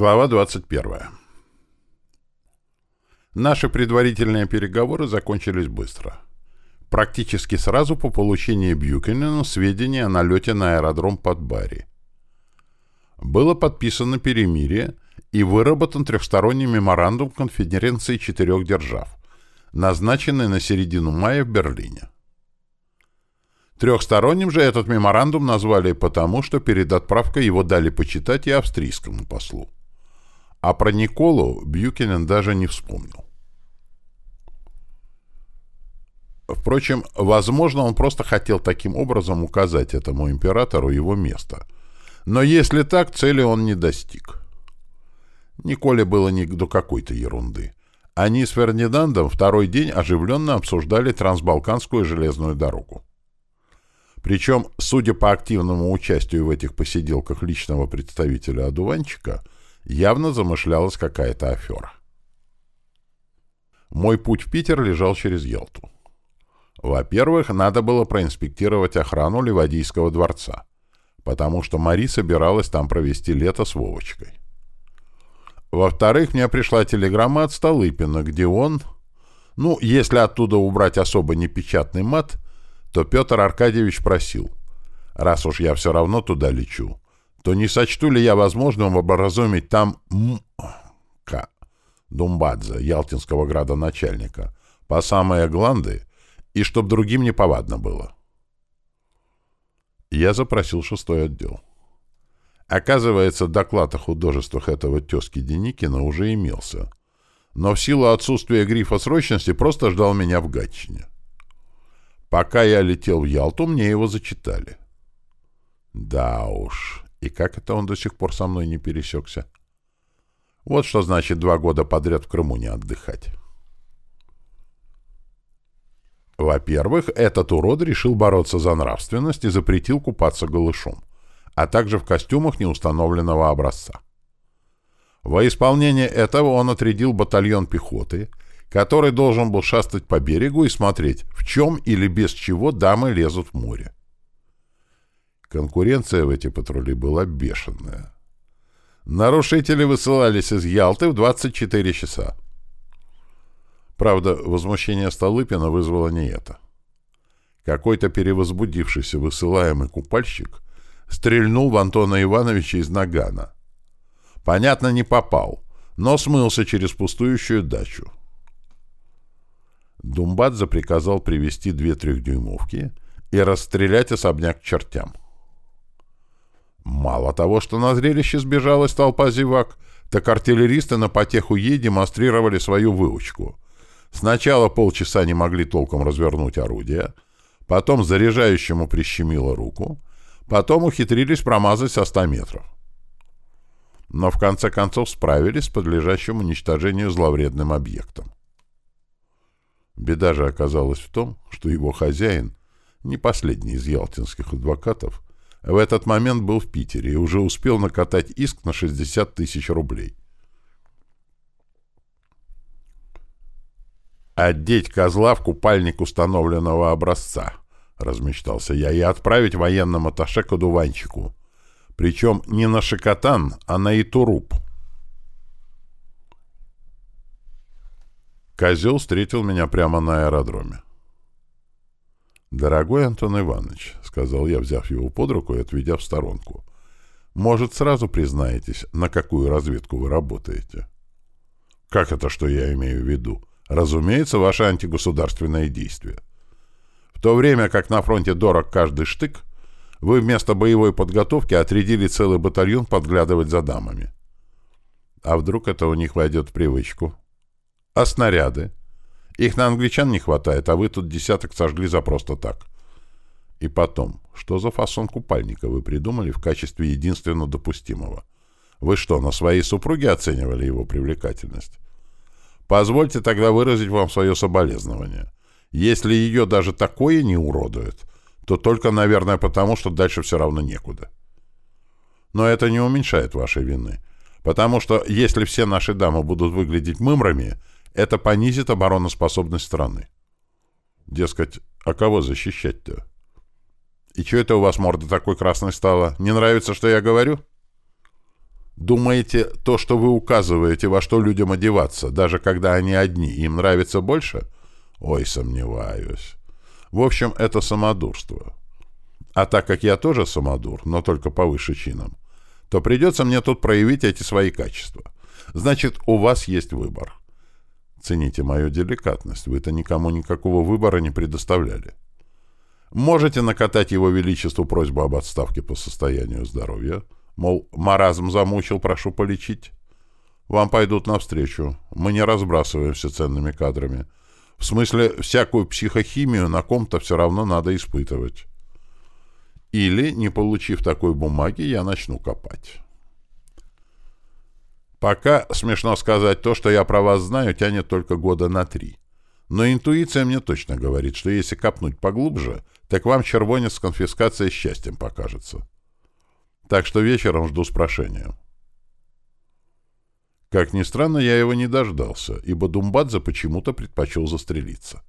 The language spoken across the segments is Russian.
Глава 21. Наши предварительные переговоры закончились быстро. Практически сразу по получении Бьюкинену сведения о налете на аэродром под Барри. Было подписано перемирие и выработан трехсторонний меморандум конференции четырех держав, назначенный на середину мая в Берлине. Трехсторонним же этот меморандум назвали потому, что перед отправкой его дали почитать и австрийскому послу. А про Николу Бьюкинен даже не вспомнил. Впрочем, возможно, он просто хотел таким образом указать этому императору его место. Но если так, цели он не достиг. Николе было не до какой-то ерунды. Они с Фердинандом второй день оживленно обсуждали трансбалканскую железную дорогу. Причем, судя по активному участию в этих посиделках личного представителя одуванчика, явно замышлялась какая-то афера. Мой путь в Питер лежал через Елту. Во-первых, надо было проинспектировать охрану Ливадийского дворца, потому что Мари собиралась там провести лето с Вовочкой. Во-вторых, мне пришла телеграмма от Столыпина, где он, ну, если оттуда убрать особо непечатный мат, то Петр Аркадьевич просил, раз уж я все равно туда лечу, то не сочту ли я возможным образумить там М.К. Думбадзе, ялтинского градоначальника, по самые гланды, и чтоб другим не повадно было. Я запросил шестой отдел. Оказывается, доклад о художествах этого тезки Деникина уже имелся, но в силу отсутствия грифа срочности просто ждал меня в Гатчине. Пока я летел в Ялту, мне его зачитали. Да уж, и как это он до сих пор со мной не пересекся? Вот что значит два года подряд в Крыму не отдыхать. Во-первых, этот урод решил бороться за нравственность и запретил купаться голышом, а также в костюмах неустановленного образца. Во исполнение этого он отрядил батальон пехоты, который должен был шастать по берегу и смотреть, в чем или без чего дамы лезут в море. Конкуренция в эти патрули была бешеная. Нарушители высылались из Ялты в 24 часа. Правда, возмущение Столыпина вызвало не это. Какой-то перевозбудившийся высылаемый купальщик стрельнул в Антона Ивановича из нагана. Понятно, не попал, но смылся через пустующую дачу. Думбадзе приказал привести две трехдюймовки и расстрелять особняк к чертям. Мало того, что на зрелище сбежалась толпа зевак, так артиллеристы на потеху ей демонстрировали свою выучку. Сначала полчаса не могли толком развернуть орудие, потом заряжающему прищемило руку, потом ухитрились промазать со 100 метров. Но в конце концов справились с подлежащим уничтожению зловредным объектом. Беда же оказалась в том, что его хозяин, не последний из ялтинских адвокатов, в этот момент был в Питере и уже успел накатать иск на 60 тысяч рублей. «Одеть козла в купальник установленного образца», — размечтался я, — «и отправить военному атташе к одуванчику. Причем не на Шикотан, а на Итуруп». Козел встретил меня прямо на аэродроме. «Дорогой Антон Иванович», — сказал я, взяв его под руку и отведя в сторонку, — «может, сразу признаетесь, на какую разведку вы работаете?» «Как это, что я имею в виду?» «Разумеется, ваше антигосударственное действие. В то время как на фронте дорог каждый штык, вы вместо боевой подготовки отрядили целый батальон подглядывать за дамами. А вдруг это у них войдет в привычку? А снаряды? Их на англичан не хватает, а вы тут десяток сожгли за просто так. И потом, что за фасон купальника вы придумали в качестве единственно допустимого? Вы что, на своей супруге оценивали его привлекательность? Позвольте тогда выразить вам свое соболезнование. Если ее даже такое не уродует, то только, наверное, потому, что дальше все равно некуда. Но это не уменьшает вашей вины. Потому что если все наши дамы будут выглядеть мымрами, это понизит обороноспособность страны. Дескать, а кого защищать-то? И что это у вас морда такой красной стала? Не нравится, что я говорю? Думаете, то, что вы указываете, во что людям одеваться, даже когда они одни, им нравится больше? Ой, сомневаюсь. В общем, это самодурство. А так как я тоже самодур, но только повыше чином, то придется мне тут проявить эти свои качества. Значит, у вас есть выбор. Цените мою деликатность, вы-то никому никакого выбора не предоставляли. Можете накатать его величеству просьбу об отставке по состоянию здоровья, мол, маразм замучил, прошу полечить. Вам пойдут навстречу. Мы не разбрасываемся ценными кадрами. В смысле, всякую психохимию на ком-то все равно надо испытывать. Или, не получив такой бумаги, я начну копать. Пока, смешно сказать, то, что я про вас знаю, тянет только года на три. Но интуиция мне точно говорит, что если копнуть поглубже, так вам червонец с конфискацией счастьем покажется. Так что вечером жду с прошением. Как ни странно, я его не дождался, ибо Думбадзе почему-то предпочел застрелиться.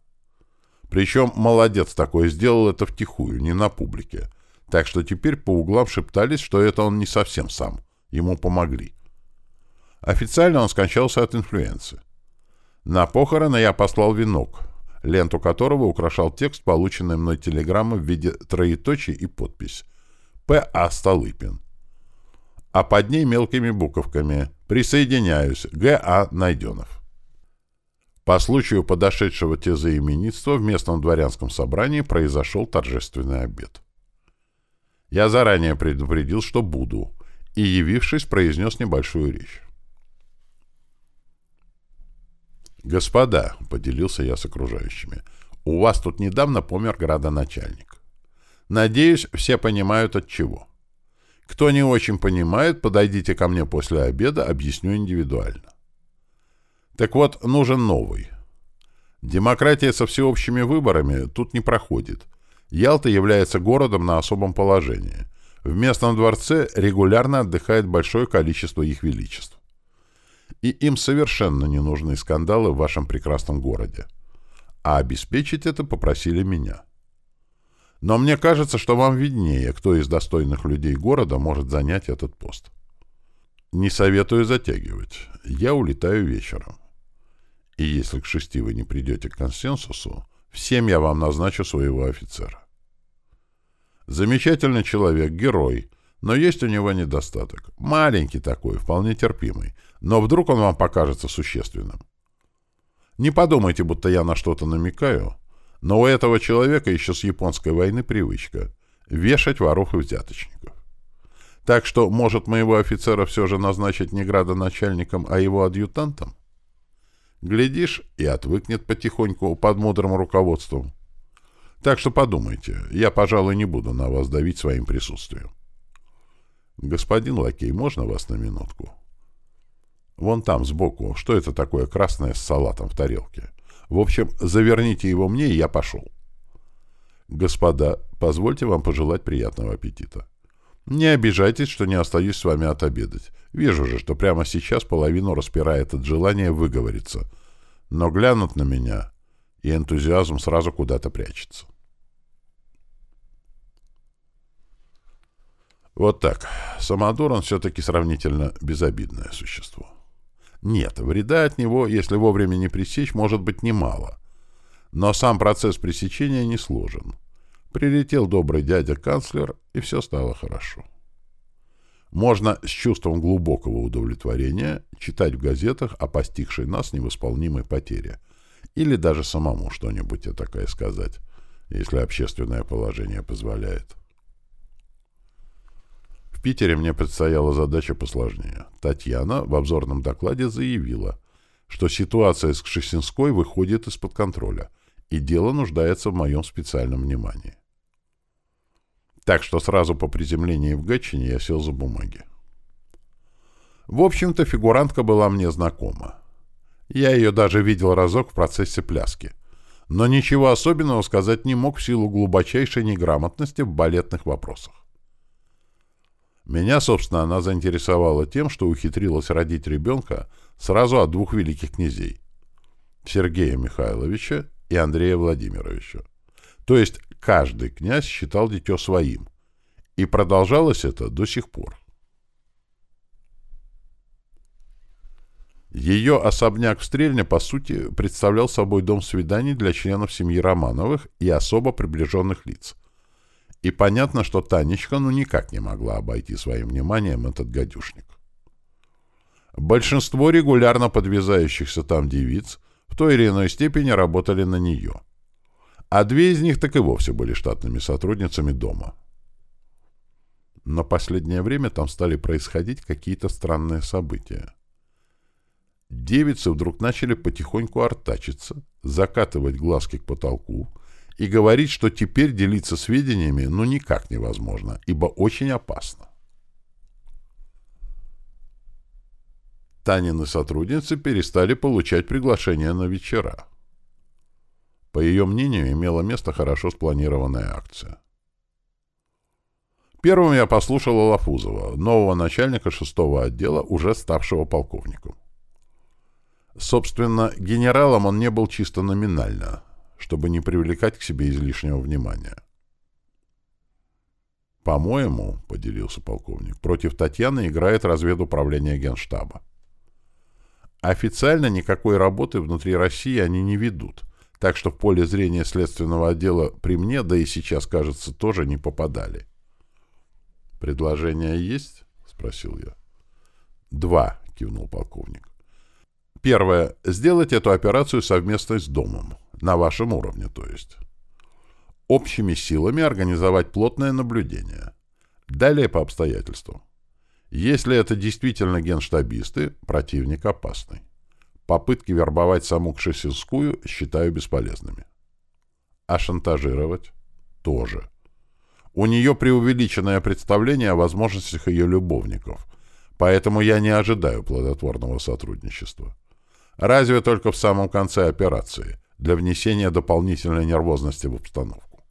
Причем молодец такой сделал это втихую, не на публике. Так что теперь по углам шептались, что это он не совсем сам. Ему помогли. Официально он скончался от инфлюенции. На похороны я послал венок, ленту которого украшал текст, полученный мной телеграммы в виде троеточий и подпись. П.А. Столыпин. А под ней мелкими буковками «Присоединяюсь. Г.А. Найденов». По случаю подошедшего тезоименитства в местном дворянском собрании произошел торжественный обед. Я заранее предупредил, что буду, и, явившись, произнес небольшую речь. «Господа», — поделился я с окружающими, — «у вас тут недавно помер градоначальник. Надеюсь, все понимают от чего. Кто не очень понимает, подойдите ко мне после обеда, объясню индивидуально. Так вот, нужен новый. Демократия со всеобщими выборами тут не проходит. Ялта является городом на особом положении. В местном дворце регулярно отдыхает большое количество их величеств и им совершенно не нужны скандалы в вашем прекрасном городе. А обеспечить это попросили меня. Но мне кажется, что вам виднее, кто из достойных людей города может занять этот пост. Не советую затягивать. Я улетаю вечером. И если к шести вы не придете к консенсусу, всем я вам назначу своего офицера. Замечательный человек, герой, но есть у него недостаток. Маленький такой, вполне терпимый. Но вдруг он вам покажется существенным. Не подумайте, будто я на что-то намекаю, но у этого человека еще с японской войны привычка — вешать воров и взяточников. Так что, может, моего офицера все же назначить не градоначальником, а его адъютантом? Глядишь, и отвыкнет потихоньку под мудрым руководством. Так что подумайте, я, пожалуй, не буду на вас давить своим присутствием. «Господин лакей, можно вас на минутку?» «Вон там, сбоку. Что это такое красное с салатом в тарелке?» «В общем, заверните его мне, и я пошел». «Господа, позвольте вам пожелать приятного аппетита. Не обижайтесь, что не остаюсь с вами отобедать. Вижу же, что прямо сейчас половину распирает от желания выговориться. Но глянут на меня, и энтузиазм сразу куда-то прячется». Вот так. Самодур он все-таки сравнительно безобидное существо. Нет, вреда от него, если вовремя не пресечь, может быть немало. Но сам процесс пресечения не сложен. Прилетел добрый дядя-канцлер, и все стало хорошо. Можно с чувством глубокого удовлетворения читать в газетах о постигшей нас невосполнимой потере. Или даже самому что-нибудь такое сказать, если общественное положение позволяет. В Питере мне предстояла задача посложнее. Татьяна в обзорном докладе заявила, что ситуация с Кшесинской выходит из-под контроля, и дело нуждается в моем специальном внимании. Так что сразу по приземлении в Гатчине я сел за бумаги. В общем-то, фигурантка была мне знакома. Я ее даже видел разок в процессе пляски. Но ничего особенного сказать не мог в силу глубочайшей неграмотности в балетных вопросах. Меня, собственно, она заинтересовала тем, что ухитрилась родить ребенка сразу от двух великих князей — Сергея Михайловича и Андрея Владимировича. То есть каждый князь считал дитё своим, и продолжалось это до сих пор. Ее особняк в Стрельне, по сути, представлял собой дом свиданий для членов семьи Романовых и особо приближенных лиц. И понятно, что Танечка ну никак не могла обойти своим вниманием этот гадюшник. Большинство регулярно подвязающихся там девиц в той или иной степени работали на нее. А две из них так и вовсе были штатными сотрудницами дома. Но последнее время там стали происходить какие-то странные события. Девицы вдруг начали потихоньку артачиться, закатывать глазки к потолку и говорить, что теперь делиться сведениями ну никак невозможно, ибо очень опасно. Танины сотрудницы перестали получать приглашения на вечера. По ее мнению, имела место хорошо спланированная акция. Первым я послушал Лафузова, нового начальника шестого отдела, уже ставшего полковником. Собственно, генералом он не был чисто номинально, чтобы не привлекать к себе излишнего внимания. «По-моему, — поделился полковник, — против Татьяны играет разведуправление Генштаба. Официально никакой работы внутри России они не ведут, так что в поле зрения следственного отдела при мне, да и сейчас, кажется, тоже не попадали. «Предложения есть?» — спросил я. «Два», — кивнул полковник. «Первое. Сделать эту операцию совместно с домом. На вашем уровне, то есть. Общими силами организовать плотное наблюдение. Далее по обстоятельствам. Если это действительно генштабисты, противник опасный. Попытки вербовать саму Кшесинскую считаю бесполезными. А шантажировать? Тоже. У нее преувеличенное представление о возможностях ее любовников, поэтому я не ожидаю плодотворного сотрудничества. Разве только в самом конце операции, для внесения дополнительной нервозности в обстановку.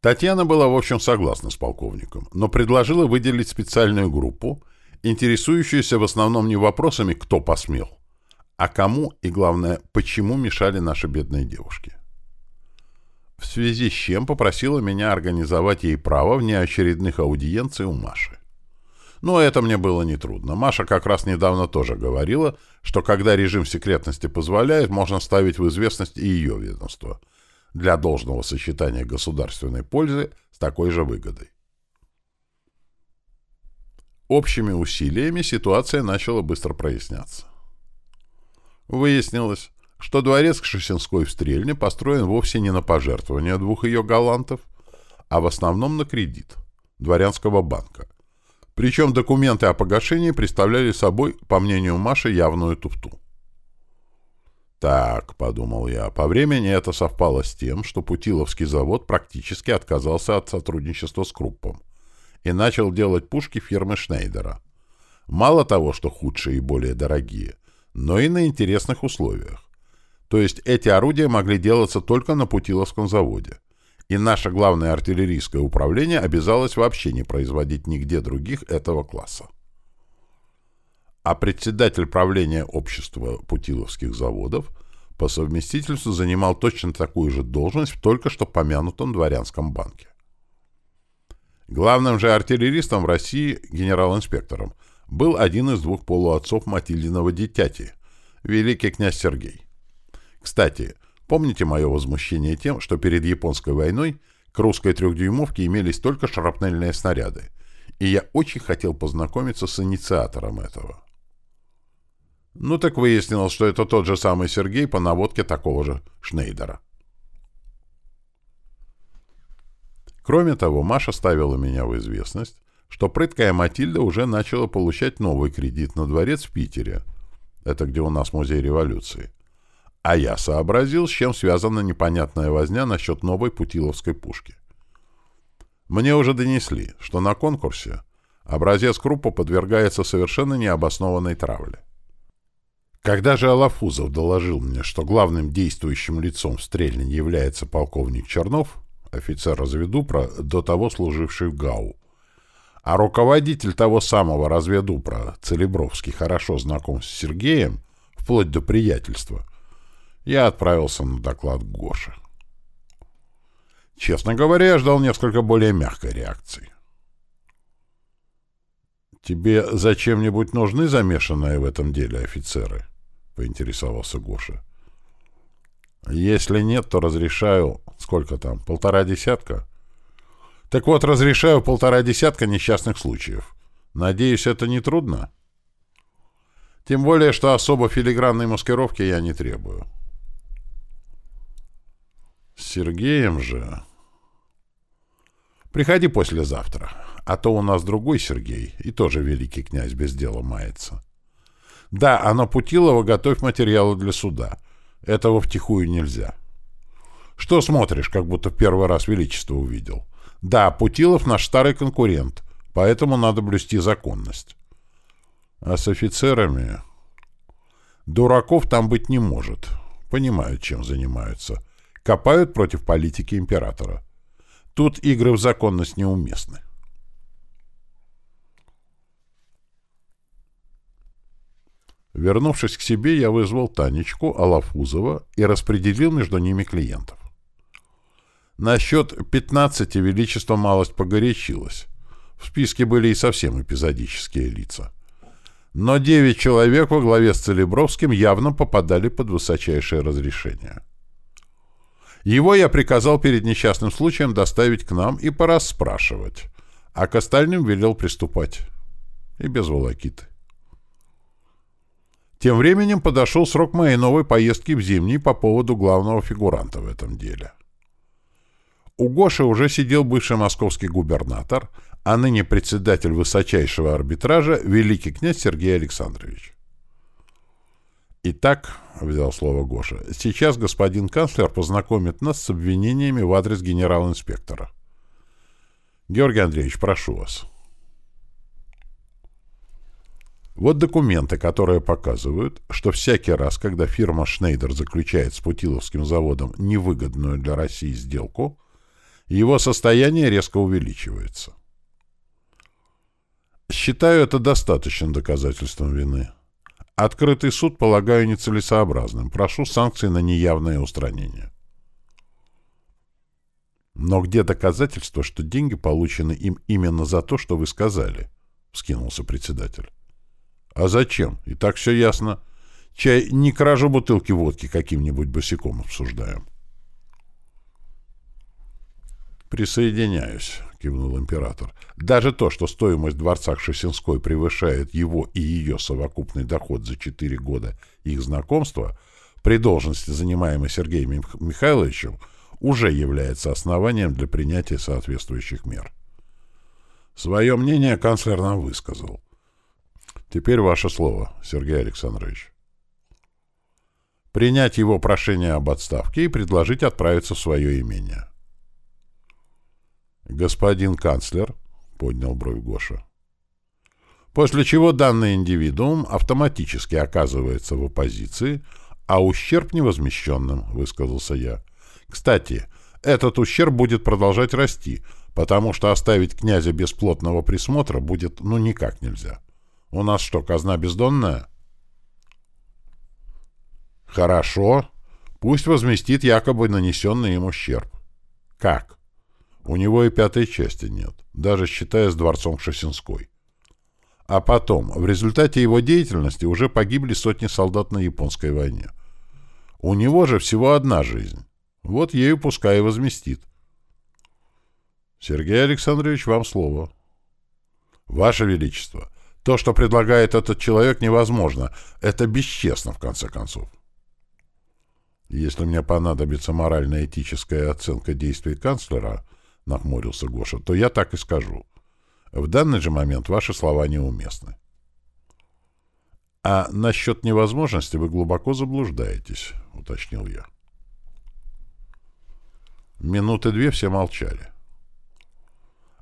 Татьяна была, в общем, согласна с полковником, но предложила выделить специальную группу, интересующуюся в основном не вопросами «кто посмел», а кому и, главное, почему мешали наши бедные девушки в связи с чем попросила меня организовать ей право внеочередных аудиенций у Маши. Но это мне было нетрудно. Маша как раз недавно тоже говорила, что когда режим секретности позволяет, можно ставить в известность и ее ведомство для должного сочетания государственной пользы с такой же выгодой. Общими усилиями ситуация начала быстро проясняться. Выяснилось, что дворец Кшесинской в Стрельне построен вовсе не на пожертвования двух ее галантов, а в основном на кредит дворянского банка. Причем документы о погашении представляли собой, по мнению Маши, явную туфту. «Так», — подумал я, — по времени это совпало с тем, что Путиловский завод практически отказался от сотрудничества с Круппом и начал делать пушки фирмы Шнейдера. Мало того, что худшие и более дорогие, но и на интересных условиях. То есть эти орудия могли делаться только на Путиловском заводе. И наше главное артиллерийское управление обязалось вообще не производить нигде других этого класса. А председатель правления общества Путиловских заводов по совместительству занимал точно такую же должность в только что помянутом дворянском банке. Главным же артиллеристом в России, генерал-инспектором, был один из двух полуотцов Матильдиного дитяти, великий князь Сергей. Кстати, помните мое возмущение тем, что перед японской войной к русской трехдюймовке имелись только шрапнельные снаряды, и я очень хотел познакомиться с инициатором этого. Ну так выяснилось, что это тот же самый Сергей по наводке такого же Шнейдера. Кроме того, Маша ставила меня в известность, что прыткая Матильда уже начала получать новый кредит на дворец в Питере. Это где у нас музей революции. А я сообразил, с чем связана непонятная возня насчет новой путиловской пушки. Мне уже донесли, что на конкурсе образец крупа подвергается совершенно необоснованной травле. Когда же Алафузов доложил мне, что главным действующим лицом в Стрельне является полковник Чернов, офицер разведупра, до того служивший в ГАУ, а руководитель того самого разведупра, Целебровский, хорошо знаком с Сергеем, вплоть до приятельства — я отправился на доклад к Гоше. Честно говоря, я ждал несколько более мягкой реакции. «Тебе зачем-нибудь нужны замешанные в этом деле офицеры?» — поинтересовался Гоша. «Если нет, то разрешаю... Сколько там? Полтора десятка?» «Так вот, разрешаю полтора десятка несчастных случаев. Надеюсь, это не трудно?» «Тем более, что особо филигранной маскировки я не требую». «С Сергеем же...» «Приходи послезавтра, а то у нас другой Сергей, и тоже великий князь без дела мается. Да, а на Путилова готовь материалы для суда. Этого втихую нельзя. Что смотришь, как будто в первый раз величество увидел? Да, Путилов наш старый конкурент, поэтому надо блюсти законность. А с офицерами... Дураков там быть не может. Понимают, чем занимаются. Копают против политики императора. Тут игры в законность неуместны. Вернувшись к себе, я вызвал Танечку, Алафузова и распределил между ними клиентов. Насчет 15 Величество малость погорячилось. В списке были и совсем эпизодические лица. Но девять человек во главе с Целебровским явно попадали под высочайшее разрешение. Его я приказал перед несчастным случаем доставить к нам и порасспрашивать, а к остальным велел приступать. И без волокиты. Тем временем подошел срок моей новой поездки в Зимний по поводу главного фигуранта в этом деле. У Гоши уже сидел бывший московский губернатор, а ныне председатель высочайшего арбитража великий князь Сергей Александрович. «Итак», — взял слово Гоша, — «сейчас господин канцлер познакомит нас с обвинениями в адрес генерал-инспектора». «Георгий Андреевич, прошу вас». Вот документы, которые показывают, что всякий раз, когда фирма «Шнейдер» заключает с Путиловским заводом невыгодную для России сделку, его состояние резко увеличивается. Считаю это достаточным доказательством вины. Открытый суд полагаю нецелесообразным. Прошу санкции на неявное устранение. Но где доказательство, что деньги получены им именно за то, что вы сказали? Вскинулся председатель. А зачем? И так все ясно. Чай не кражу бутылки водки каким-нибудь босиком обсуждаем. «Присоединяюсь», — кивнул император. «Даже то, что стоимость дворца Кшесинской превышает его и ее совокупный доход за четыре года их знакомства, при должности, занимаемой Сергеем Михайловичем, уже является основанием для принятия соответствующих мер». Свое мнение канцлер нам высказал. Теперь ваше слово, Сергей Александрович. Принять его прошение об отставке и предложить отправиться в свое имение. «Господин канцлер», — поднял бровь Гоша. После чего данный индивидуум автоматически оказывается в оппозиции, а ущерб невозмещенным, — высказался я. Кстати, этот ущерб будет продолжать расти, потому что оставить князя без плотного присмотра будет ну никак нельзя. У нас что, казна бездонная? Хорошо. Пусть возместит якобы нанесенный им ущерб. Как? У него и пятой части нет, даже считая с дворцом Шосинской. А потом, в результате его деятельности уже погибли сотни солдат на японской войне. У него же всего одна жизнь. Вот ею пускай и возместит. Сергей Александрович, вам слово. Ваше Величество, то, что предлагает этот человек, невозможно. Это бесчестно, в конце концов. Если мне понадобится морально-этическая оценка действий канцлера, — нахмурился Гоша, — то я так и скажу. В данный же момент ваши слова неуместны. А насчет невозможности вы глубоко заблуждаетесь, — уточнил я. Минуты две все молчали.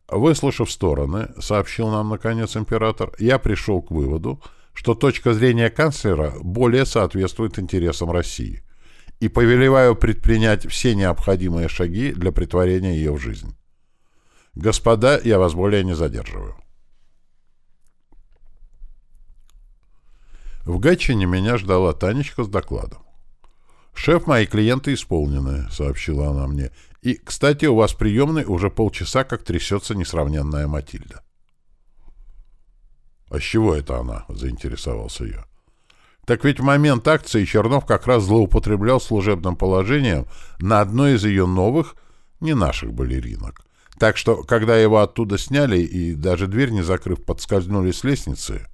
Выслушав стороны, сообщил нам, наконец, император, я пришел к выводу, что точка зрения канцлера более соответствует интересам России и повелеваю предпринять все необходимые шаги для притворения ее в жизнь. Господа, я вас более не задерживаю. В Гатчине меня ждала Танечка с докладом. «Шеф, мои клиенты исполнены», — сообщила она мне. «И, кстати, у вас приемный уже полчаса, как трясется несравненная Матильда». «А с чего это она?» — заинтересовался я. «Так ведь в момент акции Чернов как раз злоупотреблял служебным положением на одной из ее новых, не наших балеринок. Так что, когда его оттуда сняли и даже дверь не закрыв подскользнули с лестницы,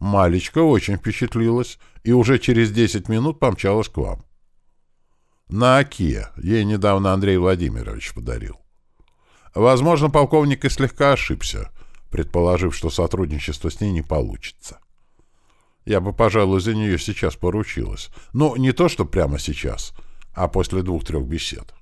Малечка очень впечатлилась и уже через 10 минут помчалась к вам. На Оке. Ей недавно Андрей Владимирович подарил. Возможно, полковник и слегка ошибся, предположив, что сотрудничество с ней не получится. Я бы, пожалуй, за нее сейчас поручилась. Ну, не то, что прямо сейчас, а после двух-трех бесед.